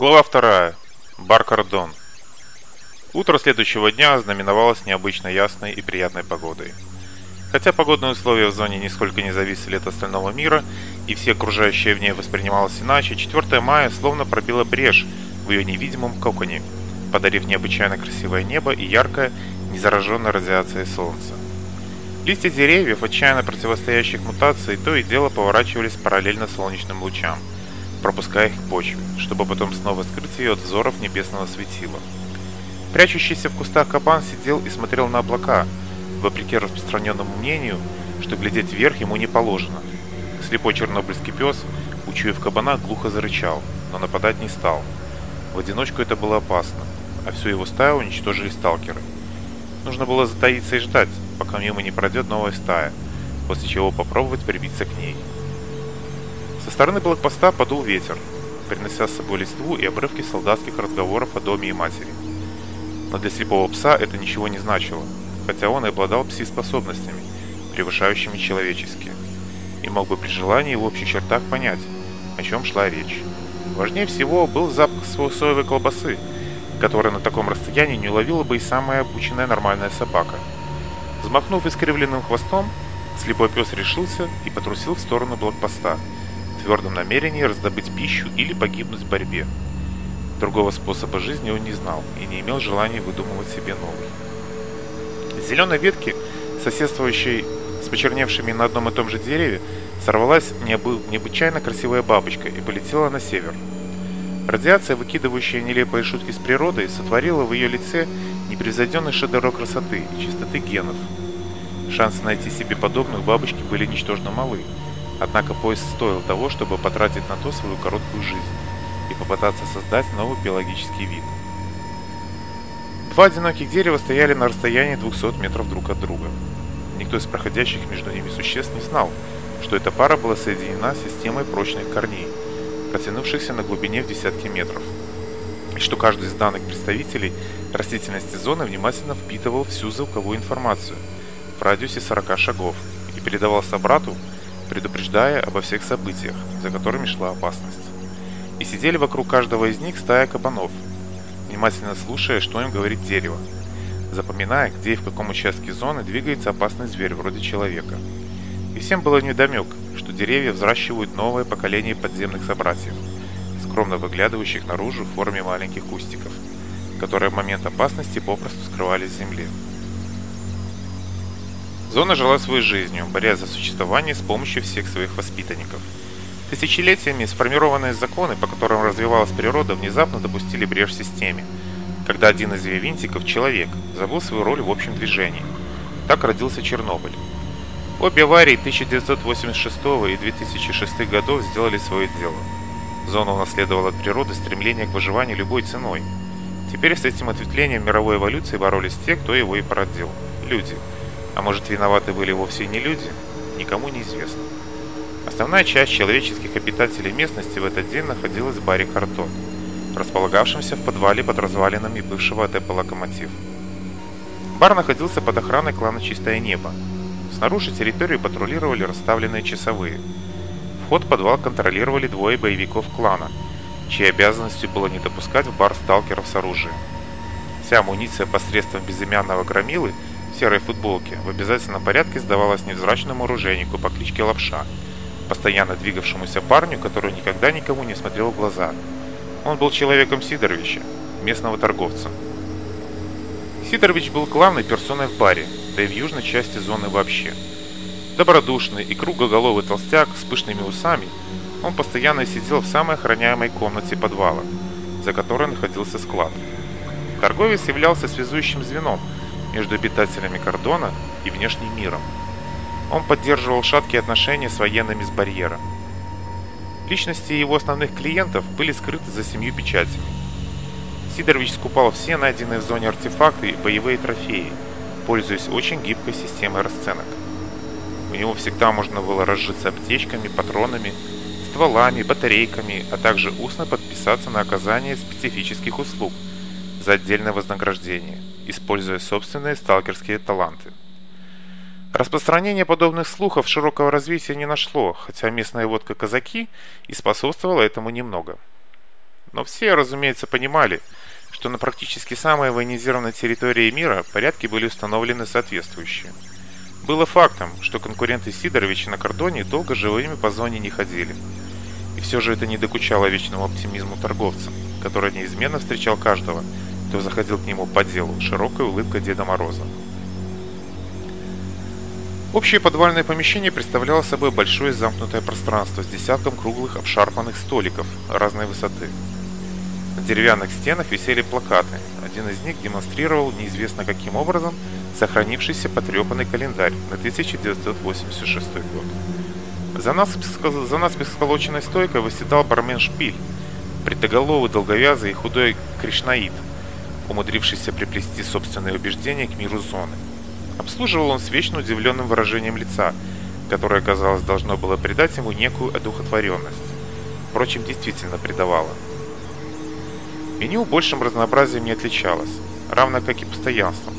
Глава вторая. Баркардон. Утро следующего дня знаменовалось необычно ясной и приятной погодой. Хотя погодные условия в зоне нисколько не зависели от остального мира, и все окружающее в ней воспринималось иначе, 4 мая словно пробила брешь в ее невидимом коконе, подарив необычайно красивое небо и яркое, незараженное радиацией солнце. Листья деревьев, отчаянно противостоящих мутации, то и дело поворачивались параллельно солнечным лучам – пропуская их почву, чтобы потом снова скрыть ее от взоров небесного светила. Прячущийся в кустах капан сидел и смотрел на облака, вопреки распространенному мнению, что глядеть вверх ему не положено. Слепой чернобыльский пес, учуяв кабана, глухо зарычал, но нападать не стал. В одиночку это было опасно, а всю его стаю уничтожили сталкеры. Нужно было затаиться и ждать, пока мимо не пройдет новая стая, после чего попробовать прибиться к ней. Со стороны блокпоста подул ветер, принеся с собой листву и обрывки солдатских разговоров о доме и матери. Но для слепого пса это ничего не значило, хотя он и обладал пси-способностями, превышающими человеческие, и мог бы при желании в общих чертах понять, о чем шла речь. Важнее всего был запах соевой колбасы, который на таком расстоянии не уловила бы и самая обученная нормальная собака. Взмахнув искривленным хвостом, слепой пес решился и потрусил в сторону блокпоста – твердом намерении раздобыть пищу или погибнуть в борьбе. Другого способа жизни он не знал и не имел желания выдумывать себе новый. Зеленой ветки, соседствующей с почерневшими на одном и том же дереве, сорвалась необы... необычайно красивая бабочка и полетела на север. Радиация, выкидывающая нелепые шутки с природой, сотворила в ее лице непревзойденный шедевр красоты и чистоты генов. Шансы найти себе подобных бабочки были ничтожно малы – Однако поезд стоил того, чтобы потратить на то свою короткую жизнь и попытаться создать новый биологический вид. Два одиноких дерева стояли на расстоянии 200 метров друг от друга. Никто из проходящих между ними существ не знал, что эта пара была соединена системой прочных корней, протянувшихся на глубине в десятки метров, и что каждый из данных представителей растительности зоны внимательно впитывал всю звуковую информацию в радиусе 40 шагов и передавал собрату, брату предупреждая обо всех событиях, за которыми шла опасность. И сидели вокруг каждого из них стая кабанов, внимательно слушая, что им говорит дерево, запоминая, где и в каком участке зоны двигается опасный зверь вроде человека. И всем было недомек, что деревья взращивают новое поколение подземных собратьев, скромно выглядывающих наружу в форме маленьких кустиков, которые в момент опасности попросту скрывались с земли. Зона жила своей жизнью, борясь за существование с помощью всех своих воспитанников. Тысячелетиями сформированные законы, по которым развивалась природа, внезапно допустили брешь в системе, когда один из ее винтиков, человек, забыл свою роль в общем движении. Так родился Чернобыль. Обе аварии 1986 и 2006 годов сделали свое дело. Зона унаследовала от природы стремление к выживанию любой ценой. Теперь с этим ответвлением мировой эволюции боролись те, кто его и породил – люди – а может, виноваты были вовсе не люди, никому не известно. Основная часть человеческих обитателей местности в этот день находилась в баре «Картон», располагавшемся в подвале под развалинами бывшего депо «Локомотив». Бар находился под охраной клана «Чистое небо». Снаружи территорию патрулировали расставленные часовые. Вход в подвал контролировали двое боевиков клана, чьей обязанностью было не допускать в бар сталкеров с оружием. Вся амуниция посредством безымянного громилы – серой футболке, в обязательном порядке сдавалась невзрачному оружейнику по кличке Лапша, постоянно двигавшемуся парню, который никогда никому не смотрел в глаза. Он был человеком Сидоровича, местного торговца. Сидорович был главной персоной в баре, да и в южной части зоны вообще. Добродушный и кругоголовый толстяк с пышными усами, он постоянно сидел в самой охраняемой комнате подвала, за которой находился склад. Торговец являлся связующим звеном – между обитателями кордона и внешним миром. Он поддерживал шаткие отношения с военными с барьером. Личности его основных клиентов были скрыты за семью печатями. Сидорович скупал все найденные в зоне артефакты и боевые трофеи, пользуясь очень гибкой системой расценок. У него всегда можно было разжиться аптечками, патронами, стволами, батарейками, а также устно подписаться на оказание специфических услуг за отдельное вознаграждение – используя собственные сталкерские таланты. Распространение подобных слухов широкого развития не нашло, хотя местная водка казаки и способствовала этому немного. Но все, разумеется, понимали, что на практически самой военизированной территории мира порядки были установлены соответствующие. Было фактом, что конкуренты Сидоровича на кордоне долго живыми по зоне не ходили. И все же это не докучало вечному оптимизму торговца, который неизменно встречал каждого – то заходил к нему по делу широкая улыбка Деда Мороза. Общее подвальное помещение представляло собой большое замкнутое пространство с десятком круглых обшарпанных столиков разной высоты. На деревянных стенах висели плакаты. Один из них демонстрировал неизвестно каким образом сохранившийся потрепанный календарь на 1986 год. За, нас, наспех сколоченной стойкой выседал бармен Шпиль, притоголовый, долговязый и худой кришнаид – умудрившийся приплести собственные убеждения к миру зоны. Обслуживал он с свечную удивленным выражением лица, которое, казалось, должно было придать ему некую одухотворенность. Впрочем, действительно придавало. Меню большим разнообразием не отличалось, равно как и постоянством.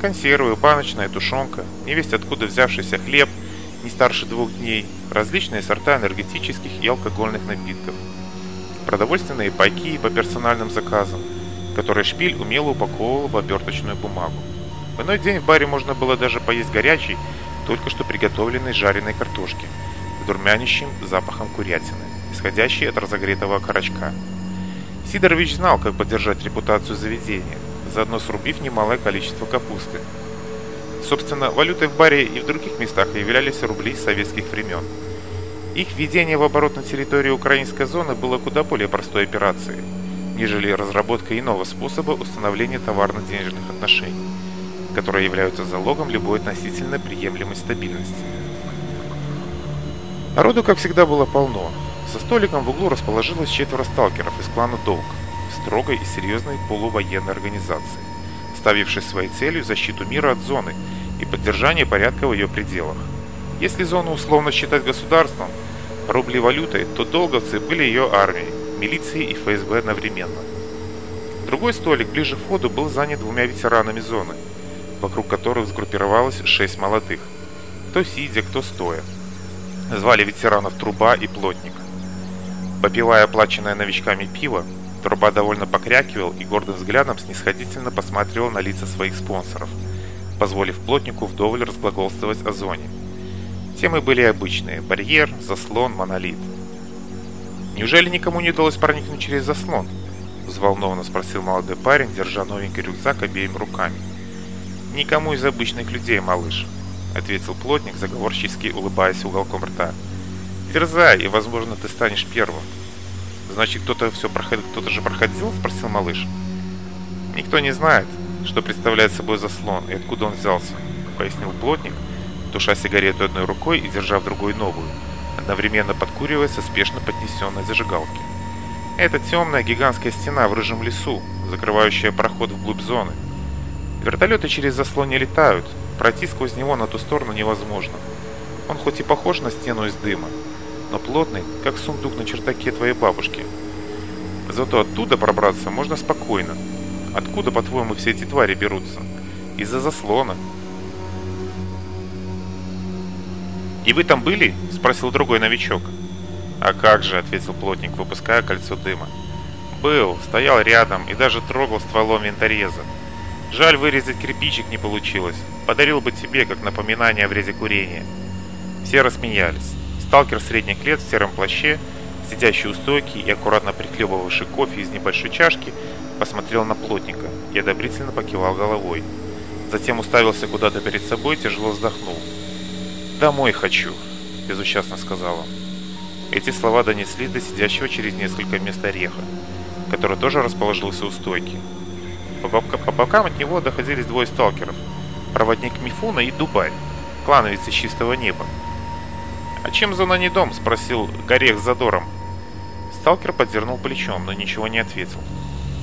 Консервы, баночная тушенка, невесть откуда взявшийся хлеб, не старше двух дней, различные сорта энергетических и алкогольных напитков, продовольственные пайки по персональным заказам – который шпиль умело упаковывал в оберточную бумагу. В иной день в баре можно было даже поесть горячей, только что приготовленной жареной картошки, с дурмянящим запахом курятины, исходящей от разогретого окорочка. Сидорович знал, как поддержать репутацию заведения, заодно срубив немалое количество капусты. Собственно, валютой в баре и в других местах являлись рубли советских времен. Их введение в оборот на территории украинской зоны было куда более простой операцией – нежели разработка иного способа установления товарно-денежных отношений, которые являются залогом любой относительно приемлемой стабильности. Народу, как всегда, было полно. Со столиком в углу расположилось четверо сталкеров из клана «Долг», строгой и серьезной полувоенной организации, ставившей своей целью защиту мира от зоны и поддержание порядка в ее пределах. Если зону условно считать государством, рубли валютой, то долговцы были ее армией, милиции и ФСБ одновременно. Другой столик ближе к входу был занят двумя ветеранами зоны, вокруг которых сгруппировалось шесть молодых, кто сидя, кто стоя. Звали ветеранов Труба и Плотник. Попивая оплаченное новичками пиво, Труба довольно покрякивал и гордым взглядом снисходительно посмотрел на лица своих спонсоров, позволив Плотнику вдоволь разглаголствовать о зоне. Темы были обычные – барьер, заслон, монолит – Неужели никому не удалось проникнуть через заслон? Взволнованно спросил молодой парень, держа новенький рюкзак обеими руками. «Никому из обычных людей, малыш», — ответил плотник, заговорчески улыбаясь уголком рта. «Дерзай, и, возможно, ты станешь первым». «Значит, кто-то все проходил, кто-то же проходил?» — спросил малыш. «Никто не знает, что представляет собой заслон и откуда он взялся», — пояснил плотник, туша сигарету одной рукой и держав другой новую одновременно подкуривая со спешно поднесенной зажигалки. Это темная гигантская стена в рыжем лесу, закрывающая проход вглубь зоны. Вертолеты через заслон не летают, пройти сквозь него на ту сторону невозможно. Он хоть и похож на стену из дыма, но плотный, как сундук на чердаке твоей бабушки. Зато оттуда пробраться можно спокойно. Откуда, по-твоему, все эти твари берутся? Из-за заслона, «И вы там были?» – спросил другой новичок. «А как же?» – ответил плотник, выпуская кольцо дыма. «Был, стоял рядом и даже трогал стволом винтореза. Жаль, вырезать кирпичик не получилось. Подарил бы тебе, как напоминание о врезе курения». Все рассмеялись. Сталкер средних лет в сером плаще, сидящий у стойки и аккуратно приклебывавший кофе из небольшой чашки, посмотрел на плотника и одобрительно покивал головой. Затем уставился куда-то перед собой и тяжело вздохнул. «Домой хочу», – безучастно сказал он. Эти слова донеслись до сидящего через несколько мест ореха, который тоже расположился у стойки. По, бабка, по бокам от него доходились двое сталкеров – проводник Мифуна и Дубай, клановец из чистого неба. «А чем зона не дом?» – спросил Горех с задором. Сталкер подзернул плечом, но ничего не ответил.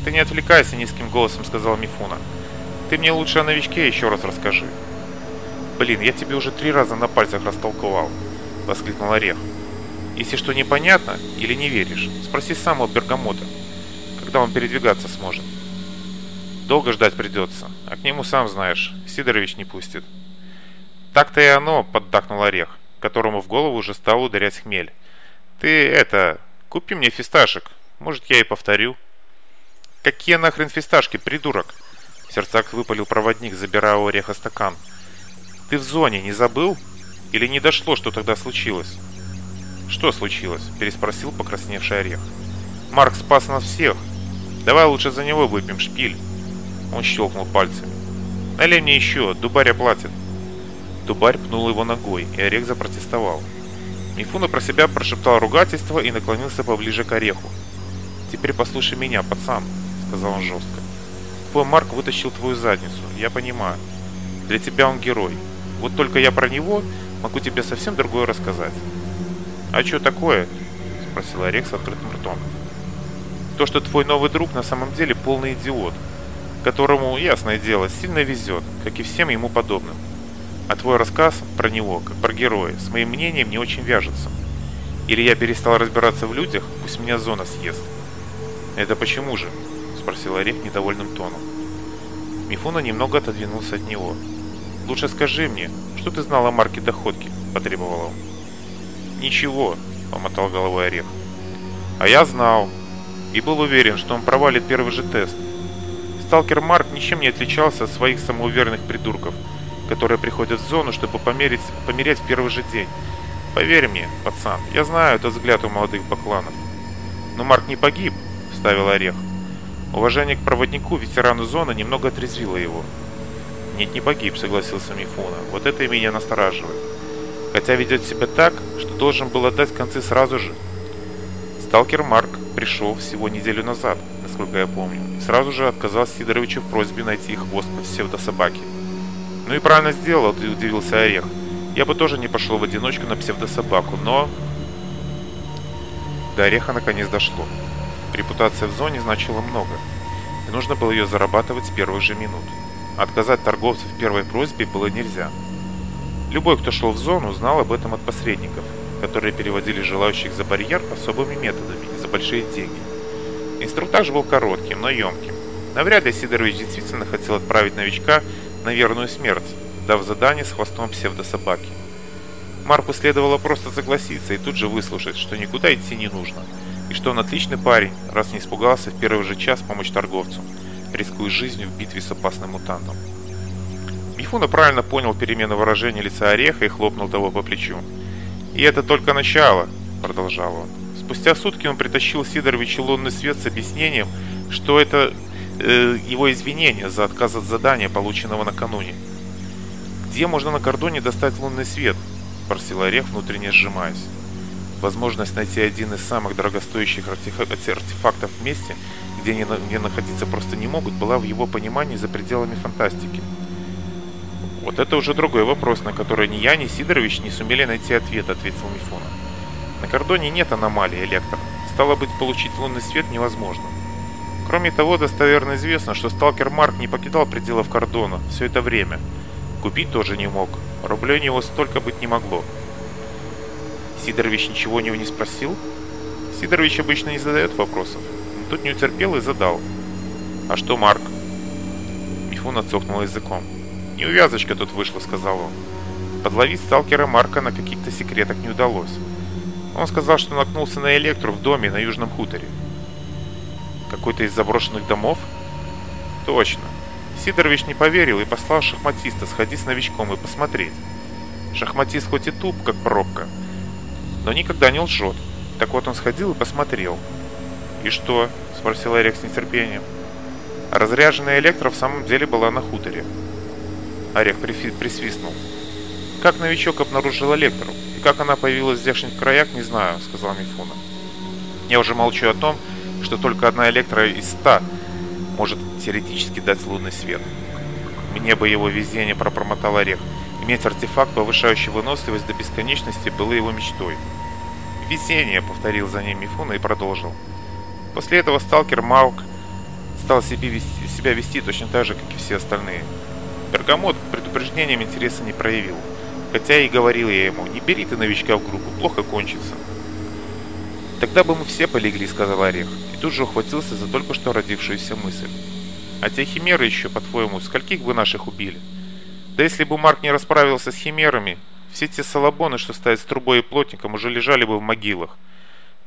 «Ты не отвлекайся низким голосом», – сказал Мифуна. «Ты мне лучше о новичке еще раз расскажи». «Блин, я тебе уже три раза на пальцах растолковал», — воскликнул Орех. «Если что непонятно или не веришь, спроси самого Бергамота, когда он передвигаться сможет. Долго ждать придется, а к нему сам знаешь, Сидорович не пустит». «Так-то и оно», — поддакнул Орех, которому в голову уже стал ударять хмель. «Ты это... купи мне фисташек, может я и повторю». «Какие нахрен фисташки, придурок?» В сердцах выпалил проводник, забирая у Ореха стакан. «Стакан». Ты в зоне, не забыл? Или не дошло, что тогда случилось?» «Что случилось?» – переспросил покрасневший орех. «Марк спас нас всех. Давай лучше за него выпьем шпиль». Он щелкнул пальцами. «Налей мне еще, дубарь оплатит». Дубарь пнул его ногой, и орех запротестовал. Мифуна про себя прошептал ругательство и наклонился поближе к ореху. «Теперь послушай меня, пацан», — сказал он жестко. «Твой Марк вытащил твою задницу, я понимаю. Для тебя он герой, вот только я про него могу тебе совсем другое рассказать. «А что такое?» – спросила Рекс открытым ртом. «То, что твой новый друг на самом деле полный идиот, которому, ясное дело, сильно везет, как и всем ему подобным. А твой рассказ про него, как про героя, с моим мнением не очень вяжется. Или я перестал разбираться в людях, пусть меня зона съест». «Это почему же?» – спросила Орек недовольным тоном. Мифуна немного отодвинулся от него – Лучше скажи мне, что ты знал о марке доходки?» – потребовал он. «Ничего», – помотал головой Орех. «А я знал. И был уверен, что он провалит первый же тест. Сталкер Марк ничем не отличался от своих самоуверенных придурков, которые приходят в зону, чтобы померить, померять в первый же день. Поверь мне, пацан, я знаю этот взгляд у молодых бакланов. Но Марк не погиб, вставил Орех. Уважение к проводнику, ветерану зоны, немного отрезвило его. Нет, не погиб», — согласился Мифуна. «Вот это и меня настораживает. Хотя ведет себя так, что должен был отдать концы сразу же». Сталкер Марк пришел всего неделю назад, насколько я помню, и сразу же отказал Сидоровичу в просьбе найти хвост по псевдособаке. «Ну и правильно сделал», — удивился Орех. «Я бы тоже не пошел в одиночку на псевдособаку, но...» До Ореха наконец дошло. Репутация в зоне значила много, и нужно было ее зарабатывать с первых же минут. Отказать торговцу в первой просьбе было нельзя. Любой, кто шел в зону, знал об этом от посредников, которые переводили желающих за барьер особыми методами за большие деньги. Инструктаж был коротким, но емким. Навряд ли Сидорович действительно хотел отправить новичка на верную смерть, дав задание с хвостом псевдособаки. Марку следовало просто согласиться и тут же выслушать, что никуда идти не нужно, и что он отличный парень, раз не испугался в первый же час помочь торговцу – рискуя жизнью в битве с опасным мутантом. Мифуна правильно понял перемену выражения лица Ореха и хлопнул того по плечу. «И это только начало», — продолжал он. Спустя сутки он притащил Сидоровичу лунный свет с объяснением, что это э, его извинение за отказ от задания, полученного накануне. «Где можно на кордоне достать лунный свет?» – спросил Орех, внутренне сжимаясь. Возможность найти один из самых дорогостоящих артефактов вместе. месте где они, где находиться просто не могут, была в его понимании за пределами фантастики. «Вот это уже другой вопрос, на который ни я, ни Сидорович не сумели найти ответ», — ответил Мифона. «На кордоне нет аномалии, Электор. Стало быть, получить лунный свет невозможно. Кроме того, достоверно известно, что сталкер Марк не покидал пределов кордона все это время. Купить тоже не мог. Рублей у него столько быть не могло». Сидорович ничего у него не спросил? Сидорович обычно не задает вопросов. Тут не утерпел и задал. «А что, Марк?» Мифун отсохнул языком. «Неувязочка тут вышла», — сказал он. Подловить сталкера Марка на каких-то секретах не удалось. Он сказал, что наткнулся на электру в доме на Южном хуторе. «Какой-то из заброшенных домов?» «Точно. Сидорович не поверил и послал шахматиста сходить с новичком и посмотреть. Шахматист хоть и туп, как пробка, но никогда не лжет. Так вот он сходил и посмотрел». «И что?» – спросил Эрик с нетерпением. Разряженная электро в самом деле была на хуторе. Орек присвистнул. «Как новичок обнаружил электру? И как она появилась в здешних краях, не знаю», — сказал Мифуна. «Я уже молчу о том, что только одна электро из ста может теоретически дать лунный свет. Мне бы его везение пропромотал Орех. Иметь артефакт, повышающий выносливость до бесконечности, было его мечтой». «Везение», — повторил за ним Мифуна и продолжил. После этого сталкер Маук стал себе вести, себя вести точно так же, как и все остальные. Бергамот предупреждением интереса не проявил, хотя и говорил я ему, не бери ты новичка в группу, плохо кончится. «Тогда бы мы все полегли», — сказал Орех, и тут же ухватился за только что родившуюся мысль. «А те химеры еще, по-твоему, скольких бы наших убили? Да если бы Марк не расправился с химерами, все те салабоны, что стоят с трубой и плотником, уже лежали бы в могилах.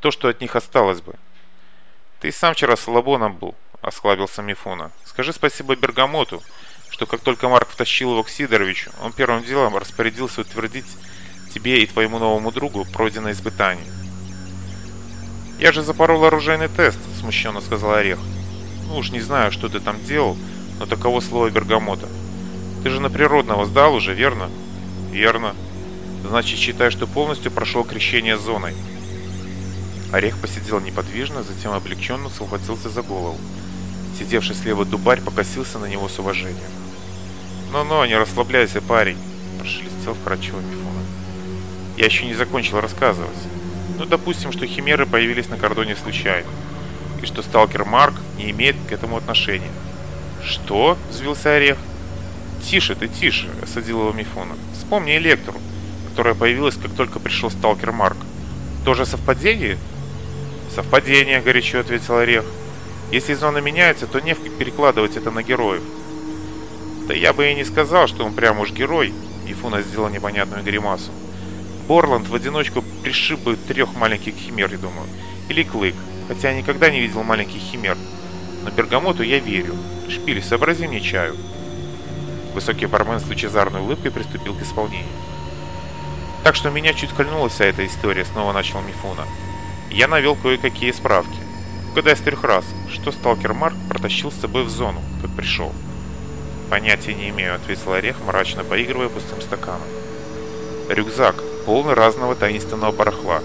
То, что от них осталось бы». Ты сам вчера слабоном был, — осклабился Мифуна. Скажи спасибо Бергамоту, что как только Марк втащил его к Сидоровичу, он первым делом распорядился утвердить тебе и твоему новому другу пройденное испытание. «Я же запорол оружейный тест», — смущенно сказал Орех. «Ну уж не знаю, что ты там делал, но таково слово Бергамота. Ты же на природного сдал уже, верно?» «Верно. Значит, считай, что полностью прошло крещение зоной». Орех посидел неподвижно, затем облегченно схватился за голову. Сидевший слева дубарь покосился на него с уважением. «Ну-ну, не расслабляйся, парень!» – прошелестел вкрадчиво Мифуна. «Я еще не закончил рассказывать. Ну, допустим, что химеры появились на кордоне случайно, и что сталкер Марк не имеет к этому отношения». «Что?» – взвился Орех. «Тише ты, тише!» – осадил его Мифона. «Вспомни Электру, которая появилась, как только пришел сталкер Марк. Тоже совпадение?» «Совпадение», — горячо ответил Орех. «Если зона меняется, то не в как перекладывать это на героев». «Да я бы и не сказал, что он прям уж герой», — Ифуна сделал непонятную гримасу. «Борланд в одиночку пришиб бы трех маленьких химер, я думаю. Или Клык, хотя я никогда не видел маленьких химер. Но Бергамоту я верю. Шпиль, сообрази мне чаю». Высокий бармен с лучезарной улыбкой приступил к исполнению. «Так что меня чуть кольнула вся эта история», — снова начал Мифуна. «Мифуна». Я навел кое-какие справки. Когда я с трех раз, что сталкер Марк протащил с собой в зону, как пришел. Понятия не имею, ответил Орех, мрачно поигрывая пустым стаканом. Рюкзак, полный разного таинственного барахла.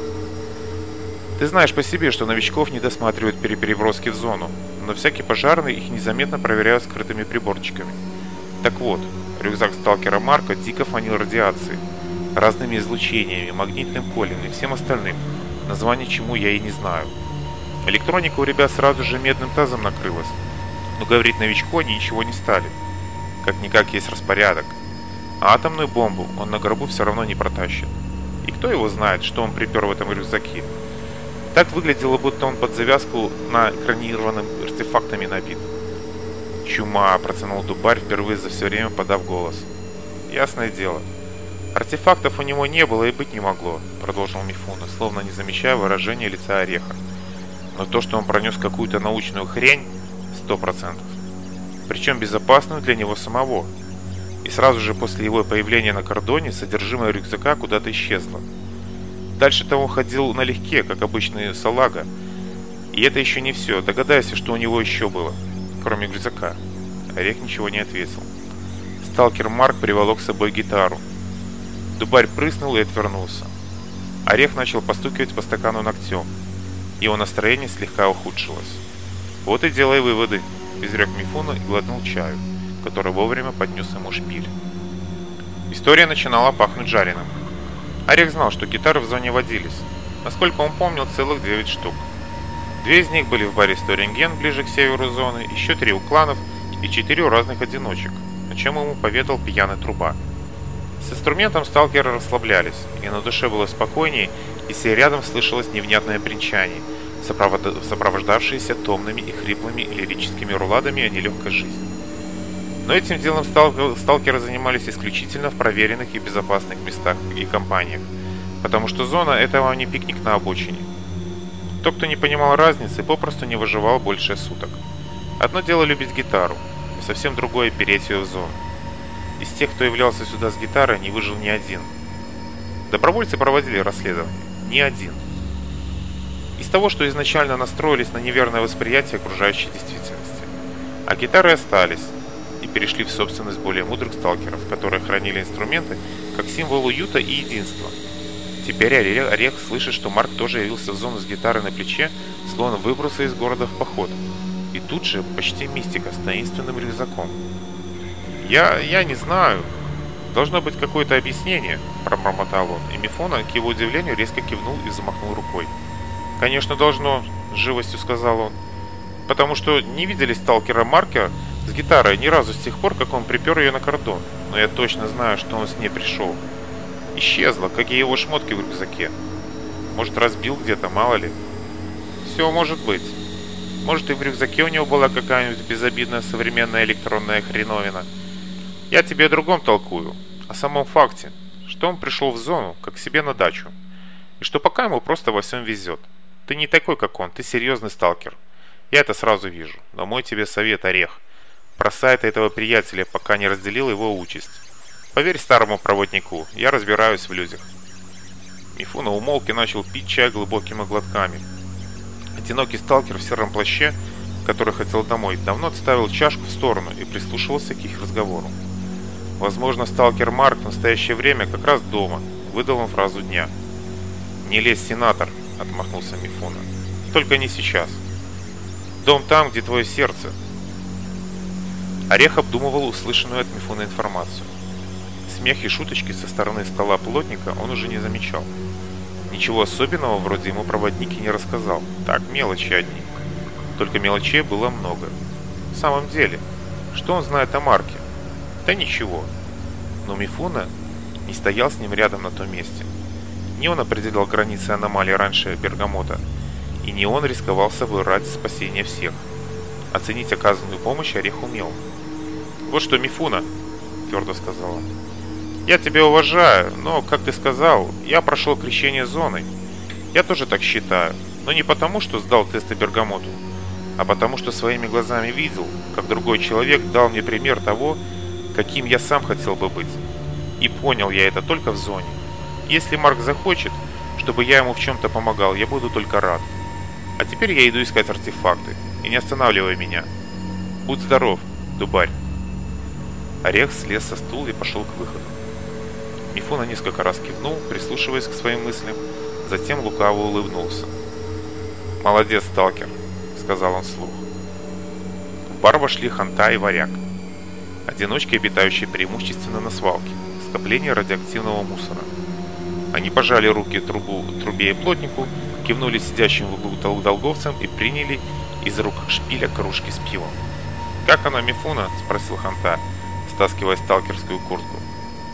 Ты знаешь по себе, что новичков не досматривают при переброске в зону, но всякие пожарные их незаметно проверяют скрытыми приборчиками. Так вот, рюкзак сталкера Марка дико фанил радиации, разными излучениями, магнитным полем и всем остальным – Название чему я и не знаю. Электроника у ребят сразу же медным тазом накрылась. Но говорить новичку они ничего не стали. Как-никак есть распорядок. А атомную бомбу он на гробу все равно не протащит. И кто его знает, что он припер в этом рюкзаке. Так выглядело, будто он под завязку на экранированным артефактами набит. «Чума!» – протянул Дубарь впервые за все время, подав голос. «Ясное дело, Артефактов у него не было и быть не могло, продолжил Мифуна, словно не замечая выражения лица Ореха. Но то, что он пронес какую-то научную хрень, сто процентов. Причем безопасную для него самого. И сразу же после его появления на кордоне содержимое рюкзака куда-то исчезло. Дальше того ходил налегке, как обычный салага. И это еще не все. Догадайся, что у него еще было, кроме рюкзака. Орех ничего не ответил. Сталкер Марк приволок с собой гитару. Дубарь прыснул и отвернулся. Орех начал постукивать по стакану ногтем. Его настроение слегка ухудшилось. «Вот и делай выводы», – изрек Мифуна и глотнул чаю, который вовремя поднес ему шпиль. История начинала пахнуть жареным. Орех знал, что гитары в зоне водились. Насколько он помнил, целых 9 штук. Две из них были в баре Сторинген, ближе к северу зоны, еще три у кланов и четыре у разных одиночек, о чем ему поведал пьяный труба – с инструментом сталкеры расслаблялись, и на душе было спокойнее, если рядом слышалось невнятное бренчание, сопровождавшееся томными и хриплыми лирическими руладами о нелегкой жизни. Но этим делом сталкеры занимались исключительно в проверенных и безопасных местах и компаниях, потому что зона – это вам не пикник на обочине. Тот, кто не понимал разницы, попросту не выживал больше суток. Одно дело любить гитару, и совсем другое – переть ее в зону. Из тех, кто являлся сюда с гитарой, не выжил ни один. Добровольцы проводили расследование. Ни один. Из того, что изначально настроились на неверное восприятие окружающей действительности. А гитары остались и перешли в собственность более мудрых сталкеров, которые хранили инструменты как символ уюта и единства. Теперь Орех слышит, что Марк тоже явился в зону с гитарой на плече, словно выброса из города в поход. И тут же почти мистика с таинственным рюкзаком. Я, я не знаю. Должно быть какое-то объяснение, пробормотал он, и Мифона, к его удивлению, резко кивнул и замахнул рукой. Конечно, должно, живостью сказал он. Потому что не видели сталкера Маркера с гитарой ни разу с тех пор, как он припер ее на кордон. Но я точно знаю, что он с ней пришел. Исчезла, как и его шмотки в рюкзаке. Может, разбил где-то, мало ли. Все может быть. Может, и в рюкзаке у него была какая-нибудь безобидная современная электронная хреновина. Я тебе о другом толкую, о самом факте, что он пришел в зону, как к себе на дачу, и что пока ему просто во всем везет. Ты не такой, как он, ты серьезный сталкер. Я это сразу вижу, но мой тебе совет, Орех. Бросай ты этого приятеля, пока не разделил его участь. Поверь старому проводнику, я разбираюсь в людях. Мифуна умолк и начал пить чай глубокими глотками. Одинокий сталкер в сером плаще, который хотел домой, давно отставил чашку в сторону и прислушивался к их разговору. Возможно, сталкер Марк в настоящее время как раз дома. Выдал он фразу дня. «Не лезь, сенатор!» — отмахнулся Мифона. «Только не сейчас. Дом там, где твое сердце». Орех обдумывал услышанную от Мифона информацию. Смех и шуточки со стороны стола плотника он уже не замечал. Ничего особенного вроде ему проводники не рассказал. Так, мелочи одни. Только мелочей было много. В самом деле, что он знает о Марке? Да ничего. Но Мифуна не стоял с ним рядом на том месте. Не он определял границы аномалии раньше Бергамота, и не он рисковал собой ради спасения всех. Оценить оказанную помощь Орех умел. «Вот что, Мифуна!» – твердо сказала. «Я тебя уважаю, но, как ты сказал, я прошел крещение зоны. Я тоже так считаю, но не потому, что сдал тесты Бергамоту, а потому, что своими глазами видел, как другой человек дал мне пример того, что каким я сам хотел бы быть. И понял я это только в зоне. Если Марк захочет, чтобы я ему в чем-то помогал, я буду только рад. А теперь я иду искать артефакты. И не останавливай меня. Будь здоров, дубарь. Орех слез со стула и пошел к выходу. Мифуна несколько раз кивнул, прислушиваясь к своим мыслям, затем лукаво улыбнулся. «Молодец, сталкер», — сказал он вслух. В бар вошли Ханта и Варяг одиночки, обитающие преимущественно на свалке, скопление радиоактивного мусора. Они пожали руки трубу, трубе и плотнику, кивнули сидящим в углу долговцам и приняли из рук шпиля кружки с пивом. «Как она, Мифуна?» – спросил Ханта, стаскивая сталкерскую куртку.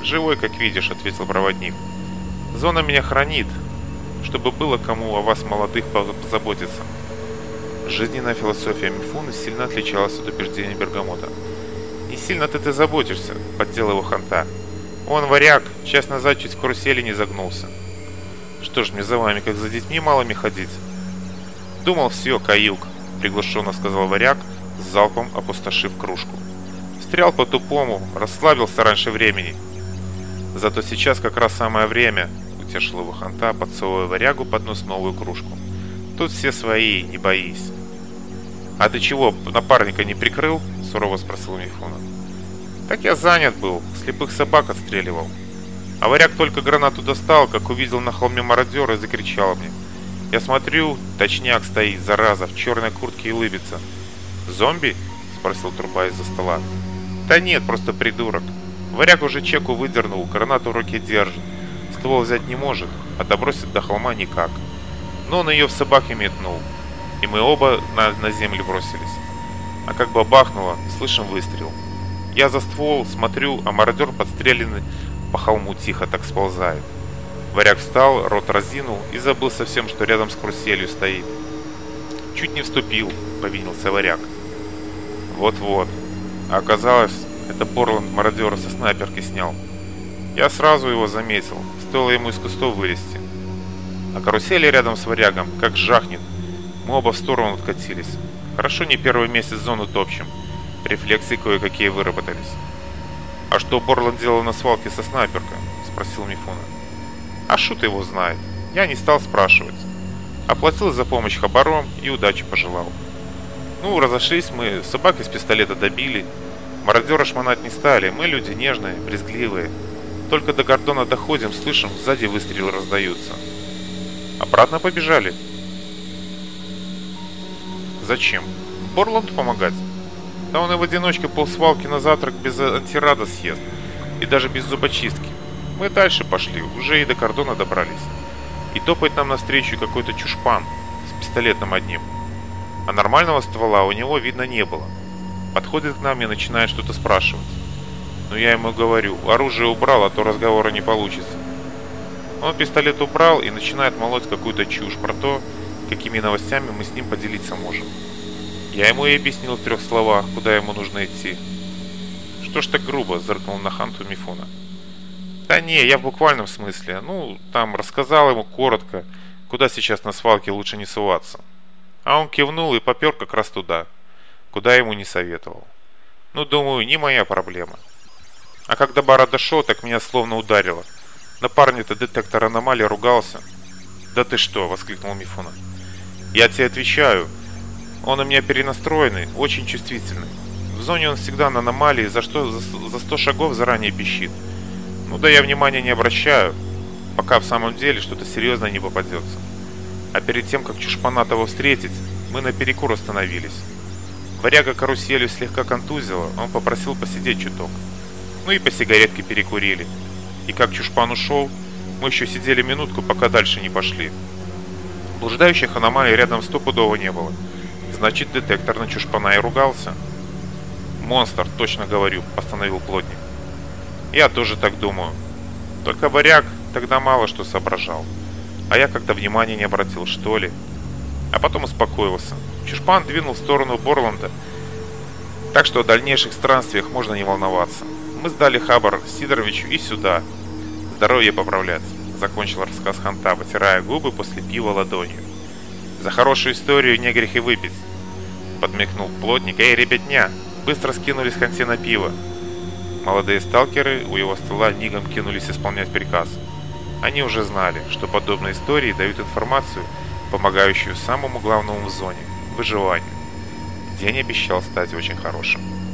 «Живой, как видишь», – ответил проводник. «Зона меня хранит, чтобы было кому о вас, молодых, позаботиться». Жизненная философия Мифуны сильно отличалась от убеждений Бергамота – «Не сильно-то ты заботишься», — поддел его Ханта. «Он варяг, час назад чуть в карусели не загнулся». «Что ж мне за вами, как за детьми малыми ходить?» «Думал, все, каюк», — приглушенно сказал варяг, с залпом опустошив кружку. «Стрял по-тупому, расслабился раньше времени, Зато сейчас как раз самое время, утешил его Ханта, подсовывая варягу под нос новую сурово спросил Михонов. Так я занят был, слепых собак отстреливал. А варяг только гранату достал, как увидел на холме мародера и закричал мне. Я смотрю, точняк стоит, зараза, в черной куртке и лыбится. «Зомби?» – спросил труба из-за стола. «Да нет, просто придурок. Варяг уже чеку выдернул, гранату в руке держит. Ствол взять не может, а добросит до холма никак. Но он ее в собаке метнул, и мы оба на, на землю бросились а как бы бахнуло, слышим выстрел. Я за ствол смотрю, а мародер подстреленный по холму тихо так сползает. Варяг встал, рот разинул и забыл совсем, что рядом с каруселью стоит. «Чуть не вступил», — повинился варяг. «Вот-вот». А оказалось, это Борланд мародера со снайперки снял. Я сразу его заметил, стоило ему из кустов вылезти. А карусели рядом с варягом как жахнет. Мы оба в сторону откатились. Хорошо не первый месяц зону топчем. Рефлексы кое-какие выработались. «А что Борланд делал на свалке со снайперкой?» – спросил Мифуна. «А шут его знает. Я не стал спрашивать. Оплатил за помощь хабаром и удачи пожелал. Ну, разошлись мы, собак из пистолета добили. Мародера шмонать не стали, мы люди нежные, брезгливые. Только до Гордона доходим, слышим, сзади выстрелы раздаются. Обратно побежали?» Зачем? Борланду помогать? Да он и в одиночке полсвалки на завтрак без антирада съест. И даже без зубочистки. Мы дальше пошли, уже и до кордона добрались. И топает нам навстречу какой-то чушпан с пистолетом одним. А нормального ствола у него видно не было. Подходит к нам и начинает что-то спрашивать. Но я ему говорю, оружие убрал, а то разговора не получится. Он пистолет убрал и начинает молоть какую-то чушь про то, что какими новостями мы с ним поделиться можем. Я ему и объяснил в трех словах, куда ему нужно идти. «Что ж так грубо?» – заркнул на ханту Мифона. «Да не, я в буквальном смысле. Ну, там, рассказал ему коротко, куда сейчас на свалке лучше не суваться. А он кивнул и попер как раз туда, куда ему не советовал. Ну, думаю, не моя проблема. А когда Бара дошел, так меня словно ударило. На парня-то детектор аномалии ругался. «Да ты что!» – воскликнул Мифона. Я тебе отвечаю. Он у меня перенастроенный, очень чувствительный. В зоне он всегда на аномалии, за, что, за, за 100 шагов заранее пищит. Ну да я внимания не обращаю, пока в самом деле что-то серьезное не попадется. А перед тем, как Чушпанатова встретить, мы наперекур остановились. Варяга каруселью слегка контузила, он попросил посидеть чуток. Ну и по сигаретке перекурили. И как Чушпан ушел, мы еще сидели минутку, пока дальше не пошли. Блуждающих аномалий рядом стопудово не было. Значит, детектор на чушпана и ругался. «Монстр, точно говорю», — постановил плотник. «Я тоже так думаю. Только варяг тогда мало что соображал. А я как-то внимания не обратил, что ли. А потом успокоился. Чушпан двинул в сторону Борланда, так что о дальнейших странствиях можно не волноваться. Мы сдали Хабар Сидоровичу и сюда. Здоровье поправляться закончил рассказ Ханта, вытирая губы после пива ладонью. «За хорошую историю не грех и выпить!» Подмигнул плотник. «Эй, ребятня!» Быстро скинулись Ханте на пиво. Молодые сталкеры у его стола мигом кинулись исполнять приказ. Они уже знали, что подобные истории дают информацию, помогающую самому главному в зоне – выживанию. День обещал стать очень хорошим.